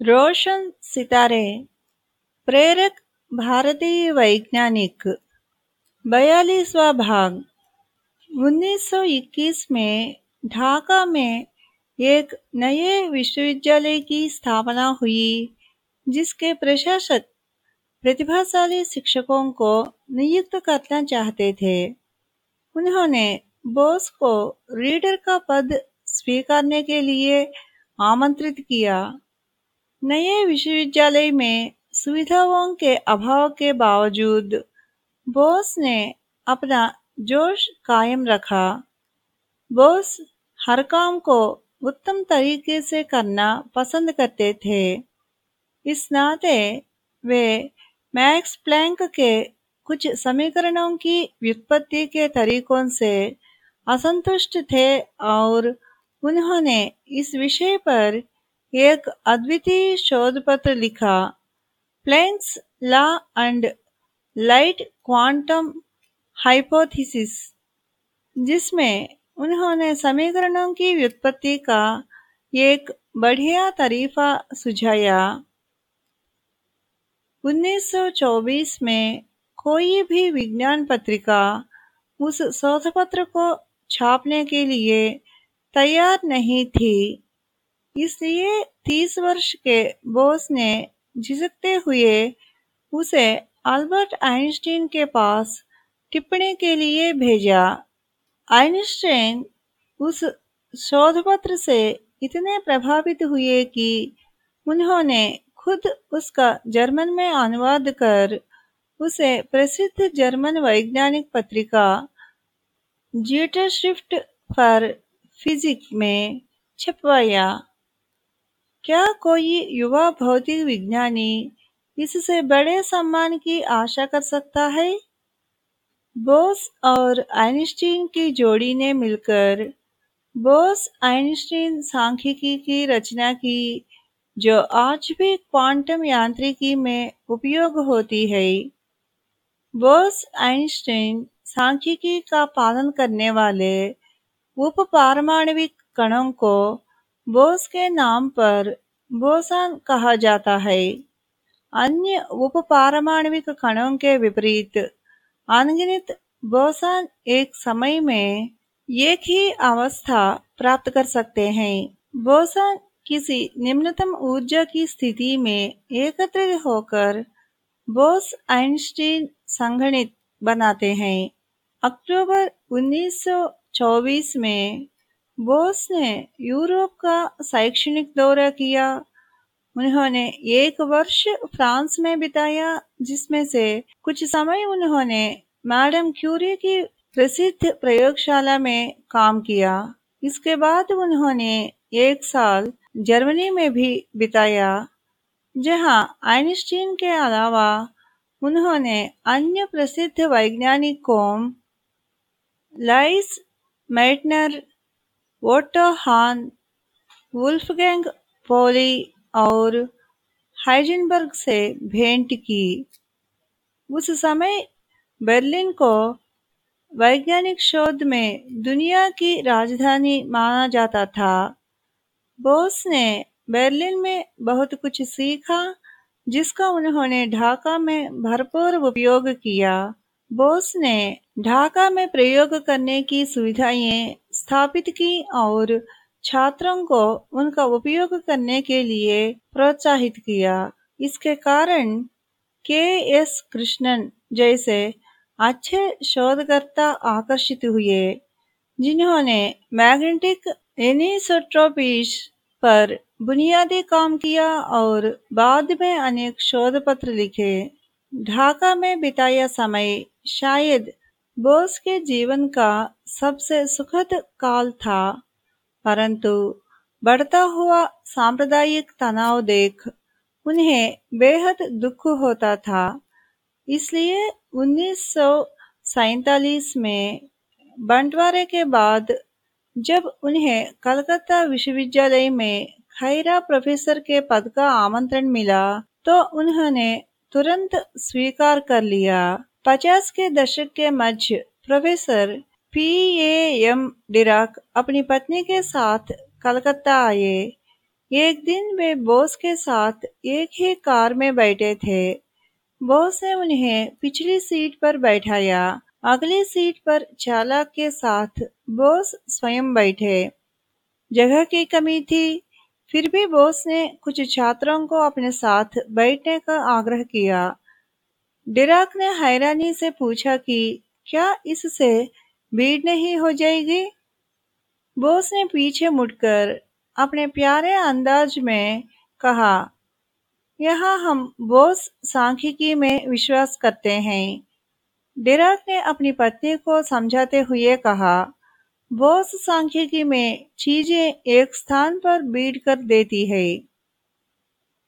रोशन सितारे प्रेरक भारतीय वैज्ञानिक बयालीसवा भाग 1921 में ढाका में एक नए विश्वविद्यालय की स्थापना हुई जिसके प्रशासक प्रतिभाशाली शिक्षकों को नियुक्त करना चाहते थे उन्होंने बोस को रीडर का पद स्वीकारने के लिए आमंत्रित किया नए विश्वविद्यालय में सुविधाओं के अभाव के बावजूद बोस ने अपना जोश कायम रखा। बोस हर काम को उत्तम तरीके से करना पसंद करते थे। इस नाते वे मैक्स प्लैंक के कुछ समीकरणों की व्युत्पत्ति के तरीकों से असंतुष्ट थे और उन्होंने इस विषय पर एक अद्वितीय शोध पत्र लिखा Planck's law and light quantum hypothesis जिसमें उन्होंने समीकरणों की व्युत्पत्ति का एक बढ़िया तरीफा सुझाया। 1924 में कोई भी विज्ञान पत्रिका उस शोध पत्र को छापने के लिए तैयार नहीं थी। इसलिए तीस वर्ष के बोस ने झिझकते हुए उसे अल्बर्ट आइंस्टीन के पास टिप्पणी के लिए भेजा। आइंस्टीन उस शोधपत्र से इतने प्रभावित हुए कि उन्होंने खुद उसका जर्मन में अनुवाद कर उसे प्रसिद्ध जर्मन वैज्ञानिक पत्रिका जीटरश्रिफ्ट फॉर फिजिक में छपवाया। क्या कोई युवा भौतिक विज्ञानी इससे बड़े सम्मान की आशा कर सकता है? बोस और आइंस्टीन की जोड़ी ने मिलकर बोस आइंस्टीन सांख्यिकी की रचना की, जो आज भी क्वांटम यांत्रिकी में उपयोग होती है। बोस आइंस्टीन सांख्यिकी का पालन करने वाले उप पारमाणविक कणों को बोस के नाम पर बोसान कहा जाता है। अन्य उप पारमाणविक कणों के विपरीत, अनगिनित बोसान एक समय में एक ही अवस्था प्राप्त कर सकते हैं। बोसान किसी निम्नतम ऊर्जा की स्थिति में एकत्रित होकर बोस आइंस्टीन संगणित बनाते हैं। अक्टूबर 1924 में बोस ने यूरोप का शैक्षणिक दौरा किया। उन्होंने एक वर्ष फ्रांस में बिताया, जिसमें से कुछ समय उन्होंने मैडम क्यूरी की प्रसिद्ध प्रयोगशाला में काम किया। इसके बाद उन्होंने एक साल जर्मनी में भी बिताया, जहाँ आइंस्टीन के अलावा उन्होंने अन्य प्रसिद्ध वैज्ञानिकों, लाइस मेटनर ओटो हान वुल्फगैंग, पोली और हाइजेनबर्ग से भेंट की। उस समय बर्लिन को वैज्ञानिक शोध में दुनिया की राजधानी माना जाता था। बोस ने बर्लिन में बहुत कुछ सीखा, जिसका उन्होंने ढाका में भरपूर उपयोग किया। बोस ने ढाका में प्रयोग करने की सुविधाएँ स्थापित की और छात्रों को उनका उपयोग करने के लिए प्रोत्साहित किया। इसके कारण के एस कृष्णन जैसे अच्छे शोधकर्ता आकर्षित हुए, जिन्होंने मैग्नेटिक एनिसोट्रोपीज पर बुनियादी काम किया और बाद में अनेक शोध पत्र लिखे। ढाका में बिताया समय शायद बोस के जीवन का सबसे सुखद काल था। परंतु बढ़ता हुआ सांप्रदायिक तनाव देख उन्हें बेहद दुख होता था। इसलिए उन्नीस में बंटवारे के बाद जब उन्हें कलकत्ता विश्वविद्यालय में खैरा प्रोफेसर के पद का आमंत्रण मिला तो उन्होंने तुरंत स्वीकार कर लिया। पचास के दशक के मध्य professor P A M Dirac अपनी पत्नी के साथ कलकत्ता आए। एक दिन वे बोस के साथ एक ही कार में बैठे थे। बोस ने उन्हें पिछली सीट पर बैठाया। अगली सीट पर चालक के साथ बोस स्वयं बैठे। जगह की कमी थी। फिर भी बोस ने कुछ छात्रों को अपने साथ बैठने का आग्रह किया। डिराक ने हैरानी से पूछा कि क्या इससे भीड़ नहीं हो जाएगी? बोस ने पीछे मुड़कर अपने प्यारे अंदाज में कहा, यहाँ हम बोस सांख्यिकी में विश्वास करते हैं। डिराक ने अपनी पत्नी को समझाते हुए कहा, बोस सांख्यिकी में चीज़ें एक स्थान पर बीट कर देती है।